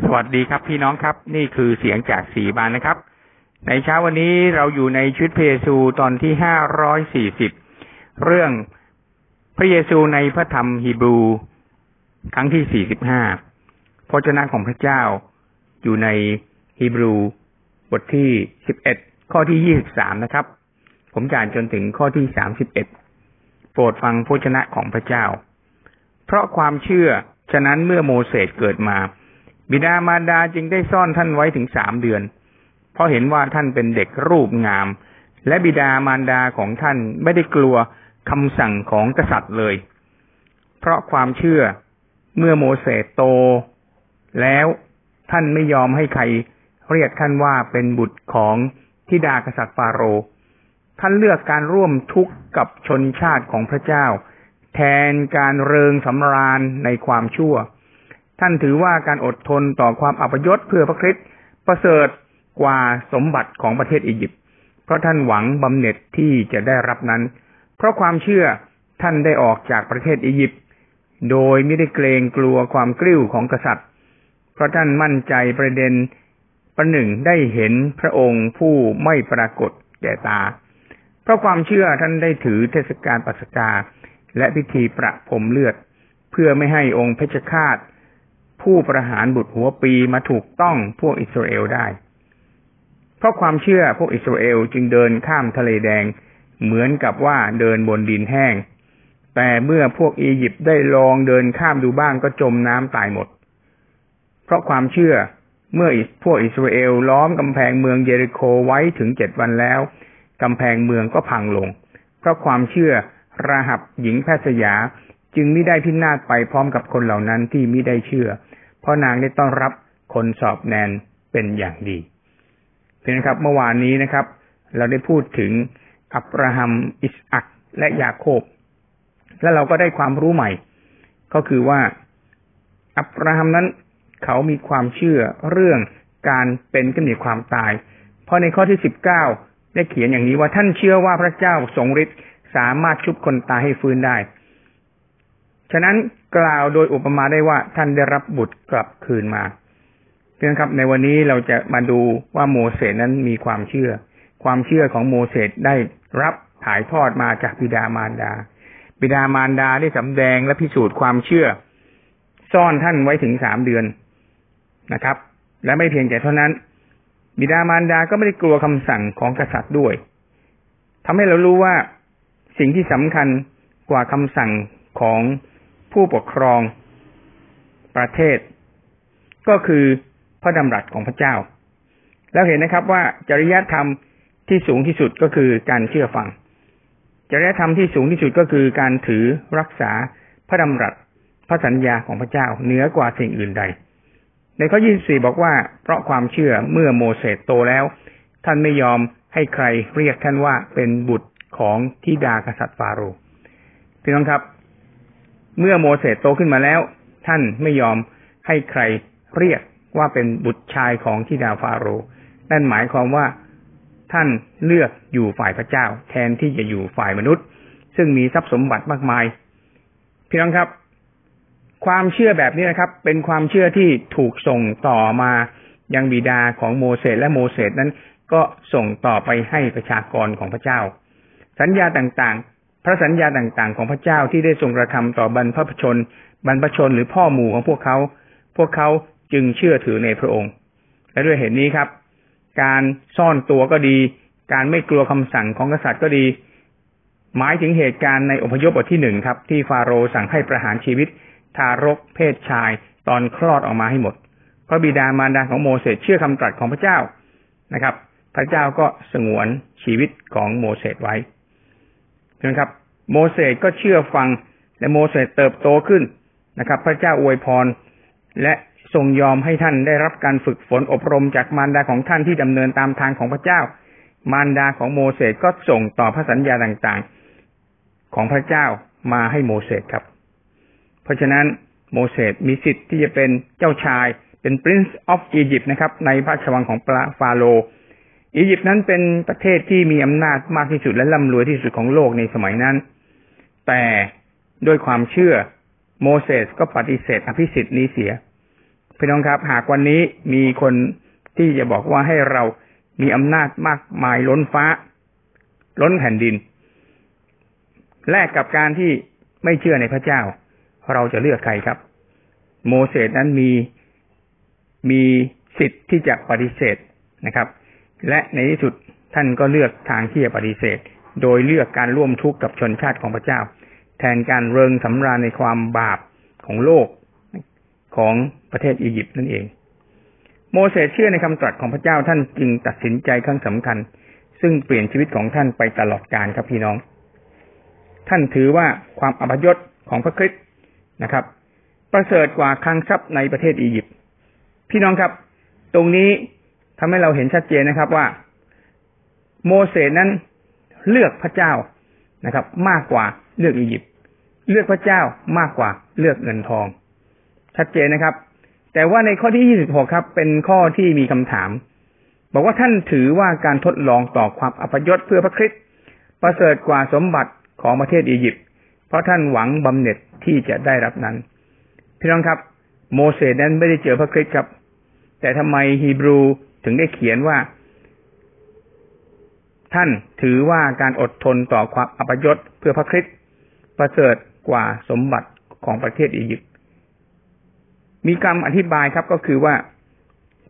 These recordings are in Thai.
สวัสดีครับพี่น้องครับ นี่คือเสียงจากสีบานนะครับ ในเช้าวันนี้เราอยู่ในชุดพระเยซูตอนที่ห้าร้อยสี่สิบเรื่องพระเยซูในพระธรรมฮีบรู ครั้งที่สี่สิบห้าพระเจ้าของพระเจ้าอยู่ในฮีบรู บทที่สิบเอ็ดข้อที่ยี่สิบสามนะครับ ผมจะอ่านจนถึงข้อที่สามสิบเอ็ดโปรดฟังพระเจ้าของพระเจ้า เพราะความเชื่อฉะนั้นเมื่อโมเสสเกิดมา บิดามารดาจึงได้ซ่อนท่านไว้ถึงสามเดือน เพราะเห็นว่าท่านเป็นเด็กรูปงาม และบิดามารดาของท่านไม่ได้กลัวคำสั่งของกษัตริย์เลย เพราะความเชื่อเมื่อโมเสสโต แล้วท่านไม่ยอมให้ใครเรียกท่านว่าเป็นบุตรของทิดากษัตริย์ฟาโรห์ท่านเลือกการร่วมทุกข์กับชนชาติของพระเจ้า แทนการเริงสำราญในความชั่ว ท่านถือว่าการอดทนต่อความอัปยศเพื่อพระคริสต์ประเสริฐกว่าสมบัติของประเทศอียิปต์เพราะท่านหวังบำเหน็จที่จะได้รับนั้น เพราะความเชื่อท่านได้ออกจากประเทศอียิปต์โดยไม่ได้เกรงกลัวความกลิ้วของกษัตริย์ เพราะท่านมั่นใจประเด็นประหนึ่งได้เห็นพระองค์ผู้ไม่ปรากฏแก่ตา เพราะความเชื่อท่านได้ถือเทศกาลปัสกา และพิธีประพรมเลือด เพื่อไม่ให้องค์เพชฌฆาต ผู้ประหารบุตรหัวปีมาถูกต้องพวกอิสราเอลได้ เพราะความเชื่อพวกอิสราเอลจึงเดินข้ามทะเลแดง เหมือนกับว่าเดินบนดินแห้ง แต่เมื่อพวกอียิปต์ได้ลองเดินข้ามดูบ้างก็จมน้ำตายหมด เพราะความเชื่อเมื่อพวกอิสราเอลล้อมกำแพงเมืองเยริโคไว้ถึงเจ็ดวันแล้วกำแพงเมืองก็พังลง เพราะความเชื่อราหับหญิงแพทย์สยาจึงไม่ได้พินาศไปพร้อมกับคนเหล่านั้นที่ไม่ได้เชื่อ เพราะนางได้ต้อนรับคนสอบแนนเป็นอย่างดีเพื่อนครับเมื่อวานนี้นะครับ เราได้พูดถึงอับราฮัมอิสอักและยาโคบ และเราก็ได้ความรู้ใหม่ ก็คือว่าอับราฮัมนั้นเขามีความเชื่อเรื่องการเป็นกำเนิดความตาย เพราะในข้อที่สิบเก้าได้เขียนอย่างนี้ว่าท่านเชื่อว่าพระเจ้าทรงฤทธิ์สามารถชุบคนตายให้ฟื้นได้ ฉะนั้นกล่าวโดยอุปมาได้ว่าท่านได้รับบุตรกลับคืนมาเพื่อนครับในวันนี้เราจะมาดูว่าโมเสสนั้นมีความเชื่อ ความเชื่อของโมเสสได้รับถ่ายทอดมาจากบิดามารดา บิดามารดาได้สำแดงและพิสูจน์ความเชื่อ ซ่อนท่านไว้ถึงสามเดือนนะครับ และไม่เพียงแต่เท่านั้น บิดามารดาก็ไม่ได้กลัวคำสั่งของกษัตริย์ด้วยทำให้เรารู้ว่าสิ่งที่สำคัญกว่าคำสั่งของ ผู้ปกครองประเทศ ก็คือพระดำรัสของพระเจ้า แล้วเห็นนะครับว่าจริยธรรมที่สูงที่สุดก็คือการเชื่อฟัง จริยธรรมที่สูงที่สุดก็คือการถือรักษาพระดำรัสพระสัญญาของพระเจ้าเหนือกว่าสิ่งอื่นใด ในข้อ 24 บอกว่า เพราะความเชื่อเมื่อโมเสสโตแล้ว ท่านไม่ยอมให้ใครเรียกท่านว่าเป็นบุตรของทิดากษัตริย์ฟาโรห์พี่น้องครับ เมื่อโมเสสโตขึ้นมาแล้ว ท่านไม่ยอมให้ใครเรียกว่าเป็นบุตรชายของทิดาฟาโรห์นั่นหมายความว่าท่านเลือกอยู่ฝ่ายพระเจ้า แทนที่จะอยู่ฝ่ายมนุษย์ ซึ่งมีทรัพย์สมบัติมากมาย พี่น้องครับ ความเชื่อแบบนี้นะครับ เป็นความเชื่อที่ถูกส่งต่อมายังบิดาของโมเสสและโมเสสนั้นก็ส่งต่อไปให้ประชากรของพระเจ้า สัญญาต่าง พระสัญญาต่างๆ ของพระเจ้าที่ได้ทรงกระทำต่อบรรพชน บรรพชนหรือพ่อหมู่ของพวกเขา พวกเขาจึงเชื่อถือในพระองค์ และด้วยเหตุนี้ครับ การซ่อนตัวก็ดี การไม่กลัวคำสั่งของกษัตริย์ก็ดี หมายถึงเหตุการณ์ในอพยพบทที่หนึ่งครับ ที่ฟาโรห์สั่งให้ประหารชีวิต ทารกเพศชาย ตอนคลอดออกมาให้หมดเพราะบิดามารดาของโมเสสเชื่อคำตรัสของพระเจ้านะครับ พระเจ้าก็สงวนชีวิตของโมเสสไว้ นะครับ โมเสสก็เชื่อฟัง และโมเสสเติบโตขึ้นนะครับ พระเจ้าอวยพร และทรงยอมให้ท่านได้รับการฝึกฝนอบรมจากมารดาของท่านที่ดำเนินตามทางของพระเจ้า มารดาของโมเสสก็ส่งต่อพระสัญญาต่างๆ ของพระเจ้ามาให้โมเสสครับ เพราะฉะนั้นโมเสสมีสิทธิ์ที่จะเป็นเจ้าชายเป็น Prince of Egypt นะครับ ในพระราชวังของฟาโรห์ อียิปต์นั้นเป็นประเทศที่มีอำนาจมากที่สุดและร่ำรวยที่สุดของโลกในสมัยนั้น แต่ด้วยความเชื่อโมเสสก็ปฏิเสธอภิสิทธิ์นี้เสียพี่น้องครับ หากวันนี้มีคนที่จะบอกว่าให้เรามีอำนาจมากมายล้นฟ้า ล้นแผ่นดิน แลกกับการที่ไม่เชื่อในพระเจ้า เราจะเลือกใครครับ โมเสสนั้นมีมีสิทธิ์ที่จะปฏิเสธนะครับ และในที่สุดท่านก็เลือกทางที่จะปฏิเสธ โดยเลือกการร่วมทุกข์กับชนชาติของพระเจ้า แทนการเริงสำราญในความบาปของโลกของประเทศอียิปต์นั่นเอง โมเสสเชื่อในคำตรัสของพระเจ้าท่านจึงตัดสินใจครั้งสำคัญ ซึ่งเปลี่ยนชีวิตของท่านไปตลอดกาลครับพี่น้อง ท่านถือว่าความอับยศของพระคริสต์นะครับ ประเสริฐกว่าคลังทรัพย์ในประเทศอียิปต์พี่น้องครับ ตรงนี้ ทำให้เราเห็นชัดเจนนะครับว่า โมเสสนั้นเลือกพระเจ้านะครับ มากกว่าเลือกอียิปต์เลือกพระเจ้ามากกว่าเลือกเงินทอง ชัดเจนนะครับ แต่ว่าในข้อที่ 26 ครับ เป็นข้อที่มีคำถาม บอกว่าท่านถือว่าการทดลองต่อความอัปยศเพื่อพระคริสต์ประเสริฐกว่าสมบัติของประเทศอียิปต์ เพราะท่านหวังบำเหน็จที่จะได้รับนั้น พี่น้องครับ โมเสสนั้นไม่ได้เจอพระคริสต์ครับ แต่ทำไมฮีบรู ถึงได้เขียนว่า ท่านถือว่าการอดทนต่อความอัปยศเพื่อพระคริสต์ประเสริฐกว่าสมบัติของประเทศอียิปต์มีคำอธิบายครับก็คือว่า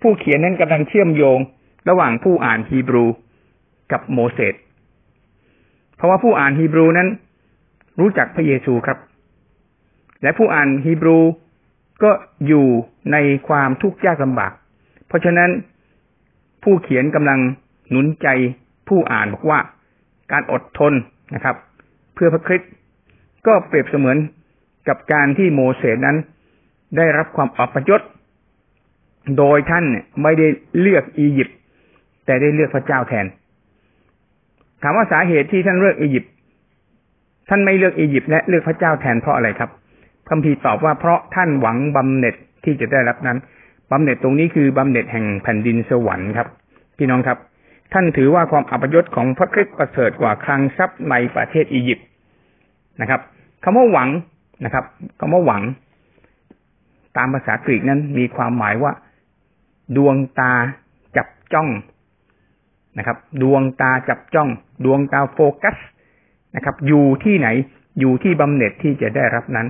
ผู้เขียนนั้นกำลังเชื่อมโยง ระหว่างผู้อ่านฮีบรูกับโมเสสเพราะว่าผู้อ่านฮีบรูนั้น รู้จักพระเยซูครับ และผู้อ่านฮีบรูก็อยู่ในความทุกข์ยากลำบาก เพราะฉะนั้น ผู้เขียนกำลังหนุนใจผู้อ่านบอกว่า การอดทนนะครับ เพื่อพระคริสต์ก็เปรียบเสมือนกับการที่โมเสสนั้น ได้รับความอัปยศโดยท่านไม่ได้เลือกอียิปต์แต่ได้เลือกพระเจ้าแทน ถามว่าสาเหตุที่ท่านเลือกอียิปต์ท่านไม่เลือกอียิปต์และเลือกพระเจ้าแทนเพราะอะไรครับคัมภีร์ตอบว่าเพราะท่านหวังบำเหน็จที่จะได้รับนั้น บำเหน็จตรงนี้คือบำเหน็จแห่งแผ่นดินสวรรค์ครับ พี่น้องครับ ท่านถือว่าความอัปยศของพระคริสต์ประเสริฐกว่าคลังทรัพย์ในประเทศอียิปต์นะครับคำว่าหวังนะครับคำว่าหวัง ตามภาษากรีกนั้นมีความหมายว่า ดวงตาจับจ้องนะครับ ดวงตาจับจ้อง ดวงตาโฟกัสนะครับ อยู่ที่ไหนอยู่ที่บำเหน็จที่จะได้รับนั้น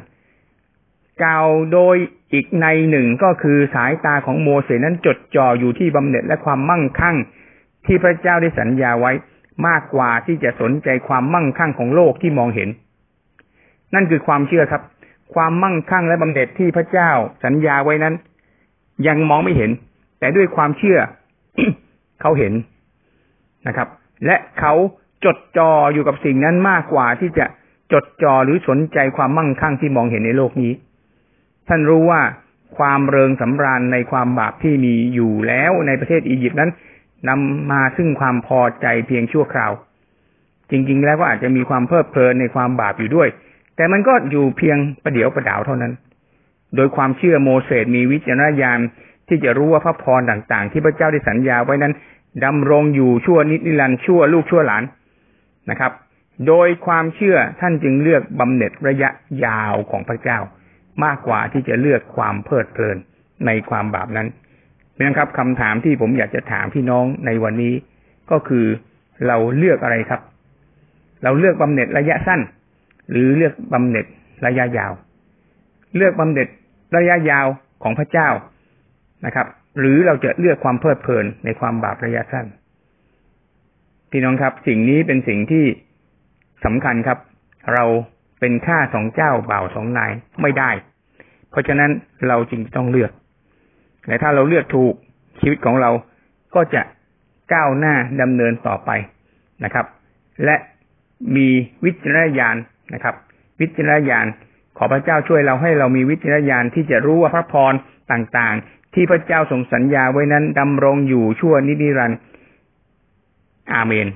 กล่าวโดยอีกในหนึ่งก็คือสายตาของโมเสสนั้นจดจ่ออยู่ที่บำเหน็จและความมั่งคั่ง ที่พระเจ้าได้สัญญาไว้มากกว่าที่จะสนใจความมั่งคั่งของโลกที่มองเห็น นั่นคือความเชื่อครับ ความมั่งคั่งและบำเหน็จที่พระเจ้าสัญญาไว้นั้น ยังมองไม่เห็น แต่ด้วยความเชื่อเขาเห็นนะครับ และเขาจดจ่ออยู่กับสิ่งนั้นมากกว่าที่จะจดจ่อหรือสนใจความมั่งคั่งที่มองเห็นในโลกนี้ ท่านรู้ว่าความเริงสำราญในความบาปที่มีอยู่แล้วในประเทศอียิปต์นั้นนำมาซึ่งความพอใจเพียงชั่วคราว จริง ๆ แล้วก็อาจจะมีความเพลิดเพลินในความบาปอยู่ด้วย แต่มันก็อยู่เพียงประเดี๋ยวประดาวเท่านั้น โดยความเชื่อโมเสสมีวิจารณญาณที่จะรู้ว่าพระพรต่างๆ ที่พระเจ้าได้สัญญาไว้นั้นดำรงอยู่ชั่วนินิรันชั่วลูกชั่วหลานนะครับ โดยความเชื่อท่านจึงเลือกบำเหน็จระยะยาวของพระเจ้า มากกว่าที่จะเลือกความเพลิดเพลินในความบาปนั้นเป็นครับคำถามที่ผมอยากจะถามพี่น้องในวันนี้ ก็คือเราเลือกอะไรครับ เราเลือกบำเหน็จระยะสั้น หรือเลือกบำเหน็จระยะยาว เลือกบำเหน็จระยะยาวของพระเจ้านะครับ หรือเราจะเลือกความเพลิดเพลินในความบาประยะสั้น พี่น้องครับ สิ่งนี้เป็นสิ่งที่สำคัญครับ เรา เป็นข้าสองเจ้าบ่าวสองนายไม่ได้ เพราะฉะนั้นเราจึงต้องเลือกแต่ถ้าเราเลือกถูกชีวิตของเราก็จะก้าวหน้าดำเนินต่อไปนะครับ และมีวิจารณญาณนะครับ วิจารณญาณขอพระเจ้าช่วยเราให้เรามีวิจารณญาณที่จะรู้ว่าพระพรต่างๆ ที่พระเจ้าทรงสัญญาไว้นั้นดำรงอยู่ชั่วนิรันดร์อาเมน